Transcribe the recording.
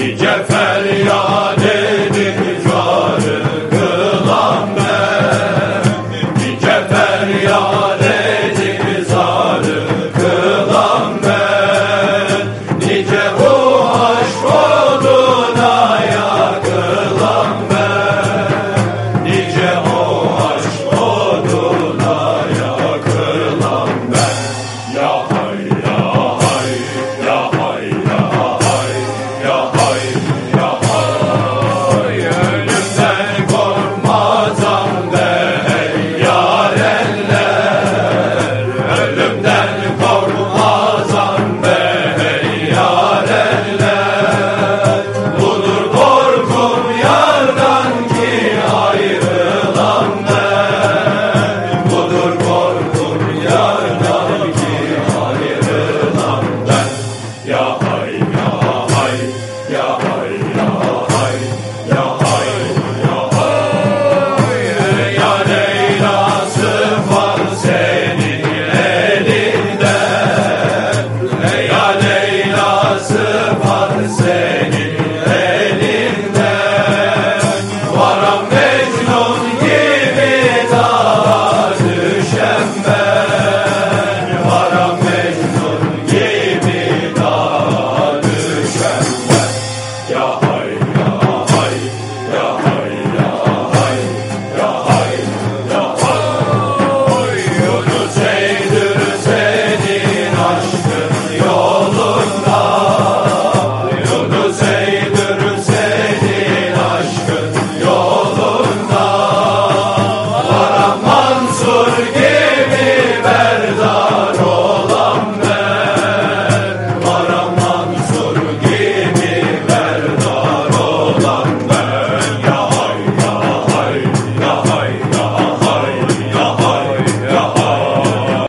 Nice